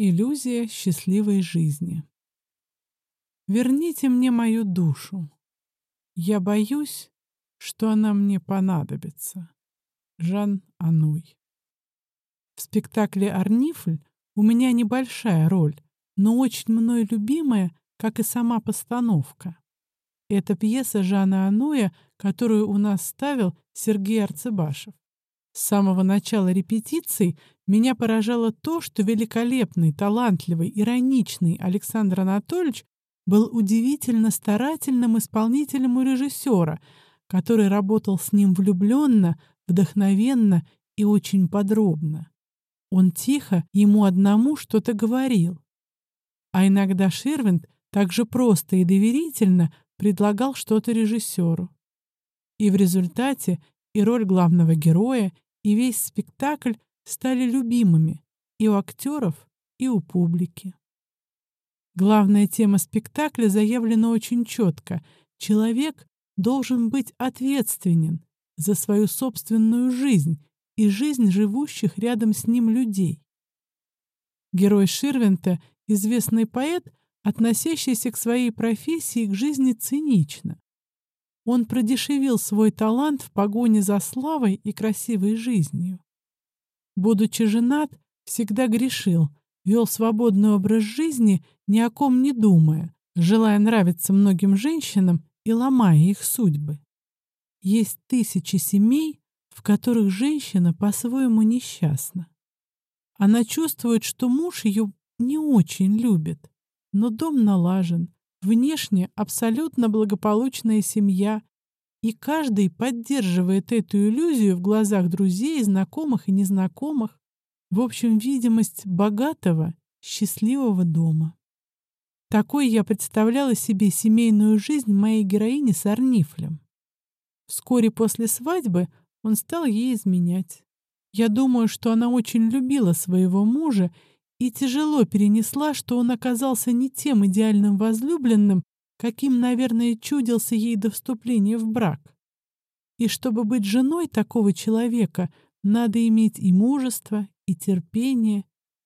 Иллюзия счастливой жизни. Верните мне мою душу. Я боюсь, что она мне понадобится. Жан Ануй. В спектакле «Арнифль» у меня небольшая роль, но очень мной любимая, как и сама постановка. Это пьеса Жана Ануя, которую у нас ставил Сергей Арцебашев. С самого начала репетиций меня поражало то, что великолепный, талантливый, ироничный Александр Анатольевич был удивительно старательным исполнителем у режиссера, который работал с ним влюбленно, вдохновенно и очень подробно. Он тихо ему одному что-то говорил. А иногда Ширвинд также просто и доверительно предлагал что-то режиссеру. И в результате и роль главного героя, и весь спектакль стали любимыми и у актеров, и у публики. Главная тема спектакля заявлена очень четко. Человек должен быть ответственен за свою собственную жизнь и жизнь живущих рядом с ним людей. Герой Ширвинта — известный поэт, относящийся к своей профессии и к жизни цинично. Он продешевил свой талант в погоне за славой и красивой жизнью. Будучи женат, всегда грешил, вел свободный образ жизни, ни о ком не думая, желая нравиться многим женщинам и ломая их судьбы. Есть тысячи семей, в которых женщина по-своему несчастна. Она чувствует, что муж ее не очень любит, но дом налажен, внешне абсолютно благополучная семья, и каждый поддерживает эту иллюзию в глазах друзей, знакомых и незнакомых, в общем, видимость богатого, счастливого дома. Такой я представляла себе семейную жизнь моей героини с Арнифлем. Вскоре после свадьбы он стал ей изменять. Я думаю, что она очень любила своего мужа и тяжело перенесла, что он оказался не тем идеальным возлюбленным, каким, наверное, чудился ей до вступления в брак. И чтобы быть женой такого человека, надо иметь и мужество, и терпение,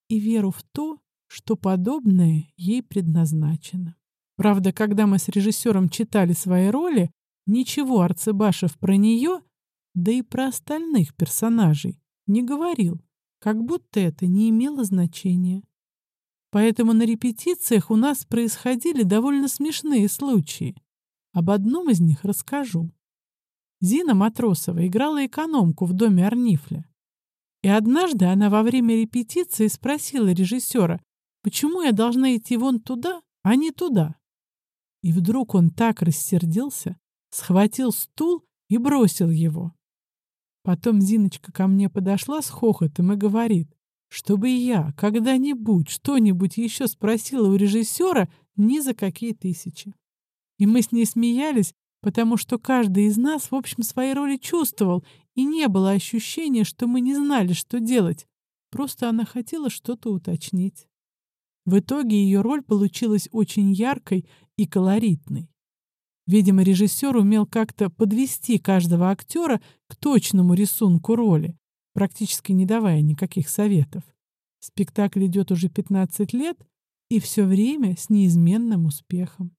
и веру в то, что подобное ей предназначено. Правда, когда мы с режиссером читали свои роли, ничего Арцебашев про нее да и про остальных персонажей не говорил, как будто это не имело значения. Поэтому на репетициях у нас происходили довольно смешные случаи. Об одном из них расскажу. Зина Матросова играла экономку в доме Арнифля. И однажды она во время репетиции спросила режиссера, почему я должна идти вон туда, а не туда. И вдруг он так рассердился, схватил стул и бросил его. Потом Зиночка ко мне подошла с хохотом и говорит, чтобы я когда-нибудь что-нибудь еще спросила у режиссера ни за какие тысячи. И мы с ней смеялись, потому что каждый из нас, в общем, свои роли чувствовал, и не было ощущения, что мы не знали, что делать. Просто она хотела что-то уточнить. В итоге ее роль получилась очень яркой и колоритной. Видимо, режиссер умел как-то подвести каждого актера к точному рисунку роли, практически не давая никаких советов. Спектакль идет уже 15 лет и все время с неизменным успехом.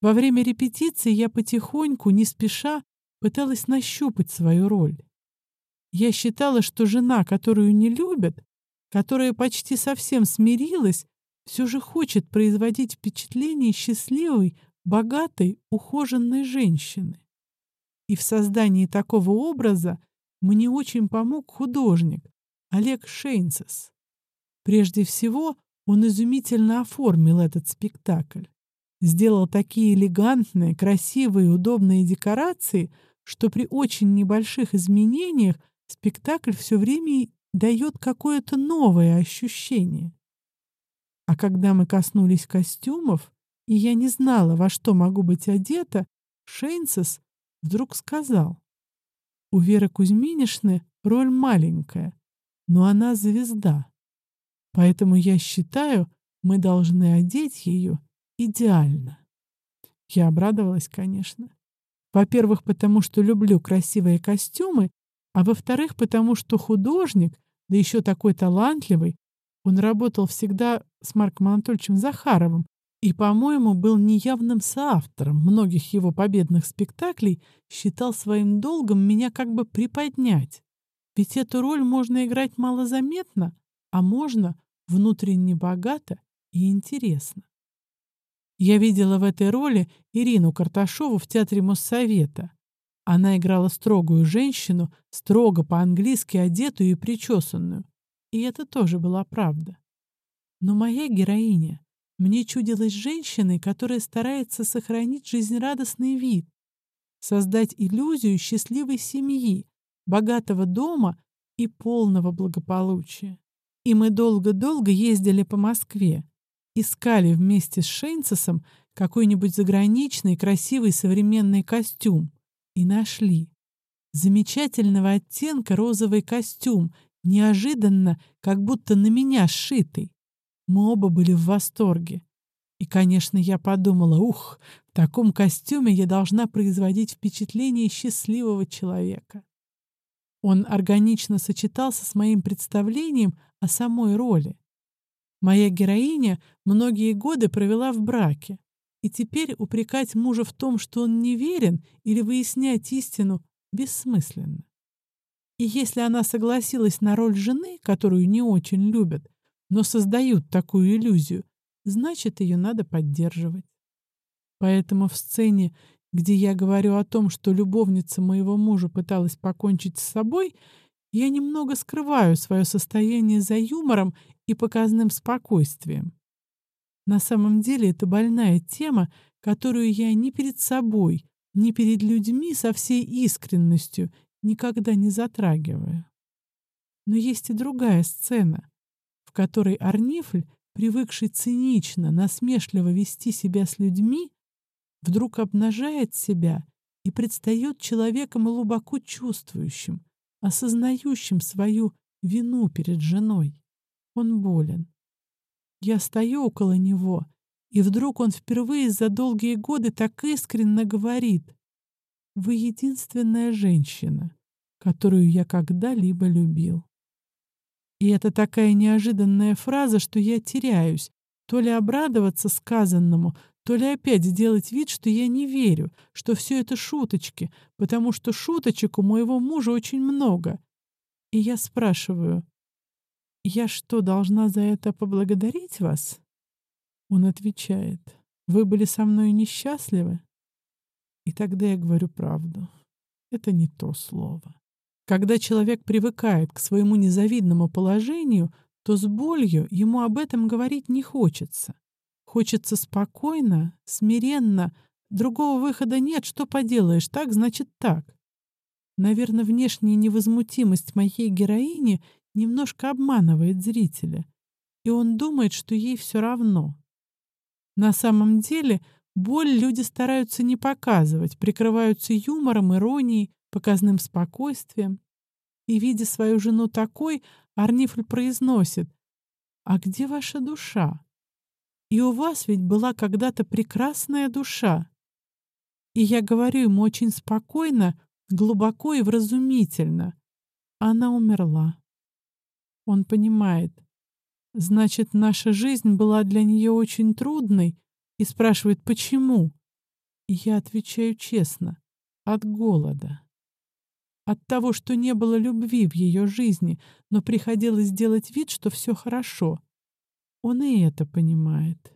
Во время репетиции я потихоньку, не спеша, пыталась нащупать свою роль. Я считала, что жена, которую не любят, которая почти совсем смирилась, все же хочет производить впечатление счастливой, богатой, ухоженной женщины. И в создании такого образа мне очень помог художник Олег Шейнсес. Прежде всего, он изумительно оформил этот спектакль. Сделал такие элегантные, красивые, удобные декорации, что при очень небольших изменениях спектакль все время дает какое-то новое ощущение. А когда мы коснулись костюмов, и я не знала, во что могу быть одета, Шейнсес вдруг сказал. У Веры Кузьминишны роль маленькая, но она звезда. Поэтому я считаю, мы должны одеть ее идеально. Я обрадовалась, конечно. Во-первых, потому что люблю красивые костюмы, а во-вторых, потому что художник, да еще такой талантливый, Он работал всегда с Марком Анатольевичем Захаровым и, по-моему, был неявным соавтором многих его победных спектаклей, считал своим долгом меня как бы приподнять. Ведь эту роль можно играть малозаметно, а можно внутренне богато и интересно. Я видела в этой роли Ирину Карташову в Театре Моссовета. Она играла строгую женщину, строго по-английски одетую и причесанную. И это тоже была правда. Но моя героиня мне чудилась женщиной, которая старается сохранить жизнерадостный вид, создать иллюзию счастливой семьи, богатого дома и полного благополучия. И мы долго-долго ездили по Москве, искали вместе с Шейнцесом какой-нибудь заграничный красивый современный костюм и нашли. Замечательного оттенка розовый костюм, неожиданно, как будто на меня сшитый. Мы оба были в восторге. И, конечно, я подумала, ух, в таком костюме я должна производить впечатление счастливого человека. Он органично сочетался с моим представлением о самой роли. Моя героиня многие годы провела в браке, и теперь упрекать мужа в том, что он неверен, или выяснять истину, бессмысленно. И если она согласилась на роль жены, которую не очень любят, но создают такую иллюзию, значит, ее надо поддерживать. Поэтому в сцене, где я говорю о том, что любовница моего мужа пыталась покончить с собой, я немного скрываю свое состояние за юмором и показным спокойствием. На самом деле это больная тема, которую я ни перед собой, ни перед людьми со всей искренностью никогда не затрагиваю. Но есть и другая сцена, в которой Арнифль, привыкший цинично, насмешливо вести себя с людьми, вдруг обнажает себя и предстает человеком глубоко чувствующим, осознающим свою вину перед женой. Он болен. Я стою около него, и вдруг он впервые за долгие годы так искренне говорит «Вы единственная женщина, которую я когда-либо любил». И это такая неожиданная фраза, что я теряюсь, то ли обрадоваться сказанному, то ли опять сделать вид, что я не верю, что все это шуточки, потому что шуточек у моего мужа очень много. И я спрашиваю, «Я что, должна за это поблагодарить вас?» Он отвечает, «Вы были со мной несчастливы?» И тогда я говорю правду. Это не то слово. Когда человек привыкает к своему незавидному положению, то с болью ему об этом говорить не хочется. Хочется спокойно, смиренно. Другого выхода нет, что поделаешь, так значит так. Наверное, внешняя невозмутимость моей героини немножко обманывает зрителя, и он думает, что ей все равно. На самом деле боль люди стараются не показывать, прикрываются юмором, иронией, показным спокойствием. И, видя свою жену такой, Арнифль произносит «А где ваша душа?» И у вас ведь была когда-то прекрасная душа. И я говорю ему очень спокойно, глубоко и вразумительно. Она умерла. Он понимает. Значит, наша жизнь была для нее очень трудной и спрашивает, почему? И я отвечаю честно. От голода. От того, что не было любви в ее жизни, но приходилось делать вид, что все хорошо. Он и это понимает.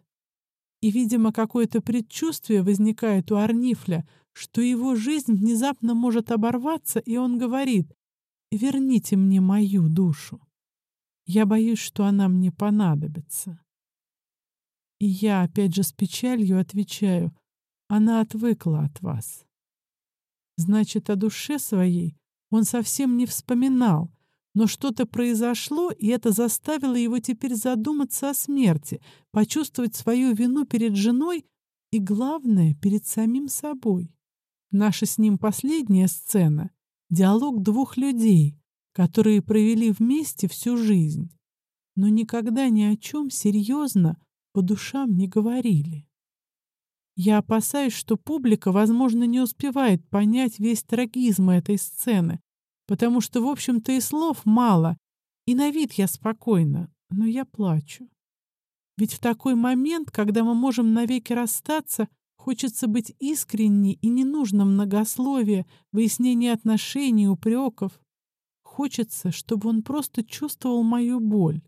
И, видимо, какое-то предчувствие возникает у Арнифля, что его жизнь внезапно может оборваться, и он говорит «Верните мне мою душу. Я боюсь, что она мне понадобится». И я, опять же, с печалью отвечаю «Она отвыкла от вас». Значит, о душе своей он совсем не вспоминал, но что-то произошло, и это заставило его теперь задуматься о смерти, почувствовать свою вину перед женой и, главное, перед самим собой. Наша с ним последняя сцена — диалог двух людей, которые провели вместе всю жизнь, но никогда ни о чем серьезно по душам не говорили. Я опасаюсь, что публика, возможно, не успевает понять весь трагизм этой сцены, потому что, в общем-то, и слов мало, и на вид я спокойна, но я плачу. Ведь в такой момент, когда мы можем навеки расстаться, хочется быть искренней и не нужно многословия, выяснения отношений, упреков. Хочется, чтобы он просто чувствовал мою боль.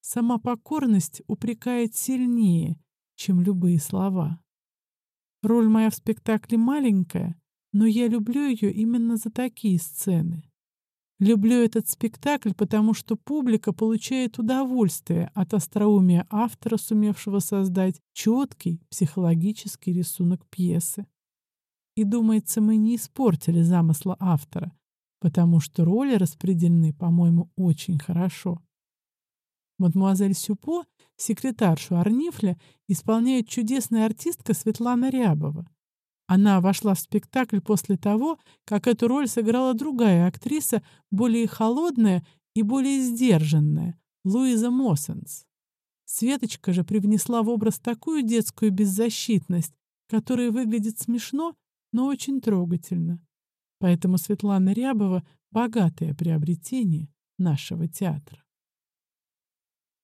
Сама покорность упрекает сильнее, чем любые слова. Роль моя в спектакле маленькая, но я люблю ее именно за такие сцены. Люблю этот спектакль, потому что публика получает удовольствие от остроумия автора, сумевшего создать четкий психологический рисунок пьесы. И, думается, мы не испортили замысла автора, потому что роли распределены, по-моему, очень хорошо. Мадемуазель Сюпо, секретаршу Арнифля, исполняет чудесная артистка Светлана Рябова. Она вошла в спектакль после того, как эту роль сыграла другая актриса, более холодная и более сдержанная, Луиза Моссенс. Светочка же привнесла в образ такую детскую беззащитность, которая выглядит смешно, но очень трогательно. Поэтому Светлана Рябова — богатое приобретение нашего театра.